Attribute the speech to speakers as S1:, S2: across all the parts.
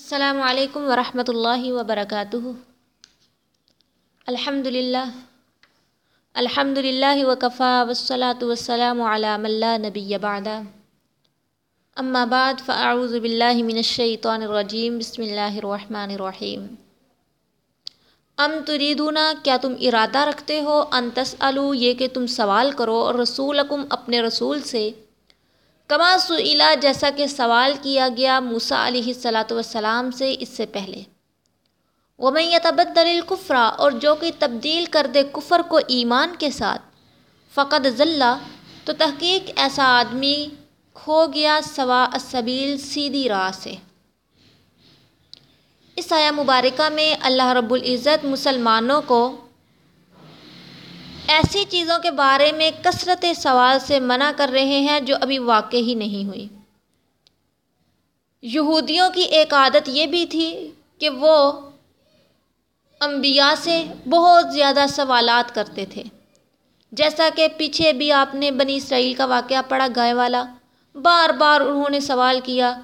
S1: السلام علیکم ورحمۃ اللہ وبرکاتہ۔ الحمد للہ الحمد للہ وکفا والصلاة والسلام علی من لا نبی بعد۔ اما بعد، فاعوذ باللہ من الشیطان الرجیم، بسم اللہ الرحمن الرحیم۔ ام تریدونا کیا تم ارادہ رکھتے ہو؟ ان تسألو یہ کہ تم سوال کرو اور رسولکم اپنے رسول سے۔ کما سئلہ جیسا کہ سوال کیا گیا موسیٰ علیہ الصلاۃ والسلام سے اس سے پہلے۔ ومن یتبدل الکفرا اور جو کہ تبدیل کر دے کفر کو ایمان کے ساتھ، فقد ذلہ تو تحقیق ایسا آدمی کھو گیا سوا السبیل سیدھی راہ سے۔ اس آیا مبارکہ میں اللہ رب العزت مسلمانوں کو ایسی چیزوں کے بارے میں کثرت سوال سے منع کر رہے ہیں جو ابھی واقع ہی نہیں ہوئی۔ یہودیوں کی ایک عادت یہ بھی تھی کہ وہ انبیاء سے بہت زیادہ سوالات کرتے تھے۔ جیسا کہ پیچھے بھی آپ نے بنی اسرائیل کا واقعہ پڑھا، گائے والا، بار بار انہوں نے سوال کیا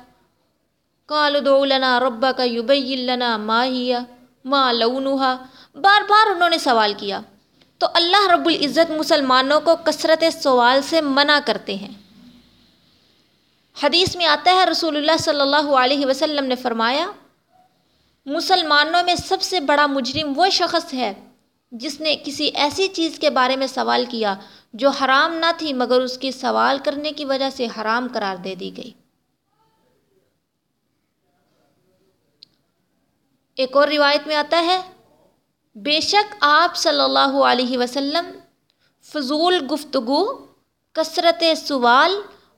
S1: کال دو لنا ربا کا یوبئی لنا ماہیا ماں لونوہا بار بار انہوں نے سوال کیا۔ تو اللہ رب العزت مسلمانوں کو کثرت سوال سے منع کرتے ہیں۔ حدیث میں آتا ہے، رسول اللہ صلی اللہ علیہ وسلم نے فرمایا، مسلمانوں میں سب سے بڑا مجرم وہ شخص ہے جس نے کسی ایسی چیز کے بارے میں سوال کیا جو حرام نہ تھی مگر اس کی سوال کرنے کی وجہ سے حرام قرار دے دی گئی۔ ایک اور روایت میں آتا ہے بے شک آپ صلی اللہ علیہ وسلم فضول گفتگو، کثرت سوال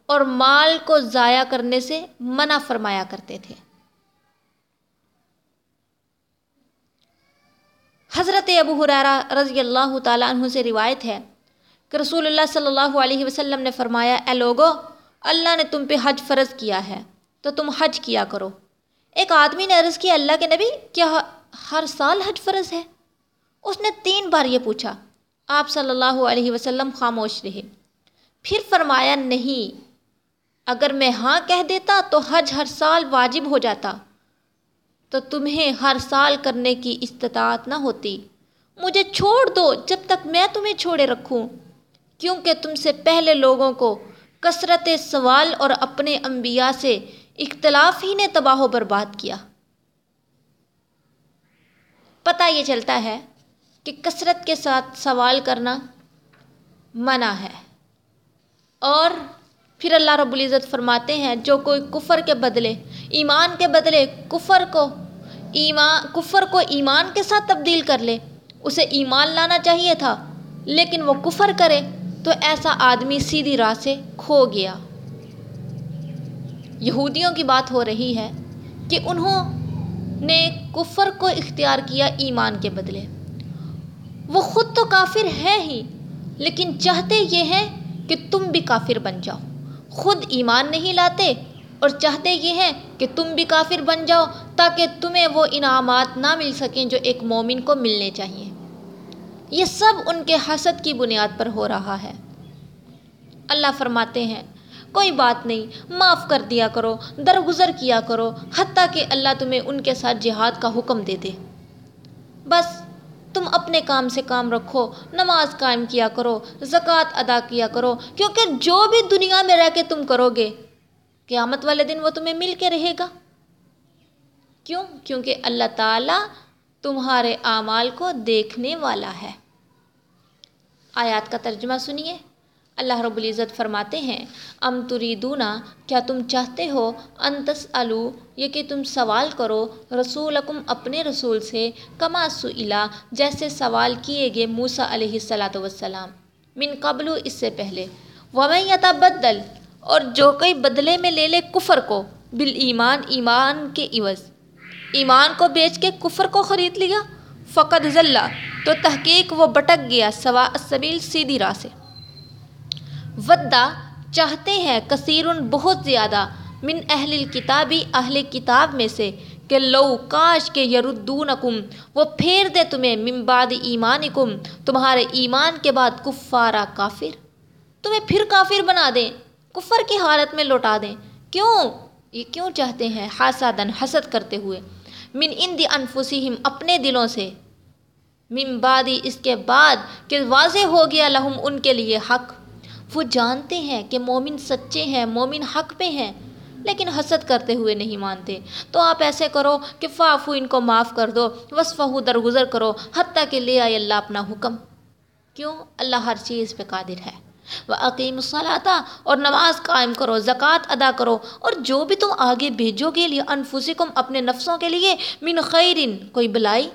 S1: اور مال کو ضائع کرنے سے منع فرمایا کرتے تھے۔ حضرت ابو حرارہ رضی اللہ تعالیٰ عنہ سے روایت ہے کہ رسول اللہ صلی اللہ علیہ وسلم نے فرمایا، اے لوگو، اللہ نے تم پہ حج فرض کیا ہے، تو تم حج کیا کرو۔ ایک آدمی نے عرض کیا، اللہ کے نبی، کیا ہر سال حج فرض ہے؟ اس نے تین بار یہ پوچھا، آپ صلی اللہ علیہ وسلم خاموش رہے۔ پھر فرمایا، نہیں، اگر میں ہاں کہہ دیتا تو حج ہر سال واجب ہو جاتا۔ تو تمہیں ہر سال کرنے کی استطاعت نہ ہوتی۔ مجھے چھوڑ دو جب تک میں تمہیں چھوڑے رکھوں۔ کیونکہ تم سے پہلے لوگوں کو کثرت سوال اور اپنے انبیاء سے اختلاف ہی نے تباہ و برباد کیا۔ پتہ یہ چلتا ہے کہ کثرت کے ساتھ سوال کرنا منع ہے۔ اور پھر اللہ رب العزت فرماتے ہیں، جو کوئی کفر کے بدلے، ایمان کے بدلے کفر کو ایمان، کفر کو ایمان کے ساتھ تبدیل کر لے، اسے ایمان لانا چاہیے تھا، لیکن وہ کفر کرے تو ایسا آدمی سیدھی راہ سے کھو گیا۔ یہودیوں کی بات ہو رہی ہے کہ انہوں نے کفر کو اختیار کیا ایمان کے بدلے۔ وہ خود تو کافر ہے ہی، لیکن چاہتے یہ ہیں کہ تم بھی کافر بن جاؤ۔ خود ایمان نہیں لاتے اور چاہتے یہ ہیں کہ تم بھی کافر بن جاؤ تاکہ تمہیں وہ انعامات نہ مل سکیں جو ایک مومن کو ملنے چاہیے۔ یہ سب ان کے حسد کی بنیاد پر ہو رہا ہے۔ اللہ فرماتے ہیں، کوئی بات نہیں، معاف کر دیا کرو، درگزر کیا کرو، حتیٰ کہ اللہ تمہیں ان کے ساتھ جہاد کا حکم دے دے۔ بس تم اپنے کام سے کام رکھو، نماز قائم کیا کرو، زکوٰۃ ادا کیا کرو، کیونکہ جو بھی دنیا میں رہ کے تم کرو گے، قیامت والے دن وہ تمہیں مل کے رہے گا۔ کیوں؟ کیونکہ اللہ تعالیٰ تمہارے اعمال کو دیکھنے والا ہے۔ آیات کا ترجمہ سنیے۔ اللہ رب العزت فرماتے ہیں، ام تریدونا کیا تم چاہتے ہو انتس الو یہ کہ تم سوال کرو رسولکم اپنے رسول سے، کما سئلہ، جیسے سوال کیے گئے موسیٰ علیہ السلاۃ وسلام من قبل، اس سے پہلے۔ ومن یتبدل، اور جو کوئی بدلے میں لے لے کفر کو بال ایمان ایمان کے عوض۔ ایمان کو بیچ کے کفر کو خرید لیا۔ فقد ذلہ، تو تحقیق وہ بٹک گیا سوا السبیل سیدھی راہ سے۔ ودا، چاہتے ہیں کثیر بہت زیادہ من اہل الکتابی اہل کتاب میں سے کہ لو کاش کے یردونکم، وہ پھیر دے تمہیں من بعد ایمانکم، تمہارے ایمان کے بعد کفارہ کافر۔ تمہیں پھر کافر بنا دیں، کفر کی حالت میں لوٹا دیں۔ کیوں؟ یہ کیوں چاہتے ہیں حاسدن حسد کرتے ہوئے؟ من اند انفسہم، اپنے دلوں سے۔ من بعدی اس کے بعد کہ واضح ہو گیا لہم ان کے لیے حق۔ وہ جانتے ہیں کہ مومن سچے ہیں، مومن حق پہ ہیں، لیکن حسد کرتے ہوئے نہیں مانتے۔ تو آپ ایسے کرو کہ فافو ان کو معاف کر دو، وصفہ درگزر کرو، حتیٰ کہ لے آئے اللہ اپنا حکم۔ کیوں؟ اللہ ہر چیز پہ قادر ہے۔ وہ عقیم الصلاطہ اور نماز قائم کرو، زکوٰۃ ادا کرو، اور جو بھی تم آگے بھیجو گے لیے انفسکم اپنے نفسوں کے لیے من خیرن کوئی بلائی؟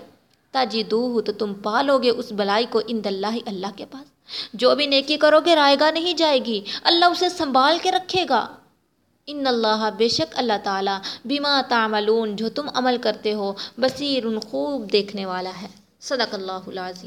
S1: تاجی دو ہو تو تم پالو گے اس بلائی کو ان اللہ اللہ کے پاس۔ جو بھی نیکی کرو گے، رائے گا نہیں جائے گی۔ اللہ اسے سنبھال کے رکھے گا۔ ان اللہ بے شک اللہ تعالیٰ بیما تعملون، جو تم عمل کرتے ہو، بصیر خوب دیکھنے والا ہے۔ صدق اللہ العظیم۔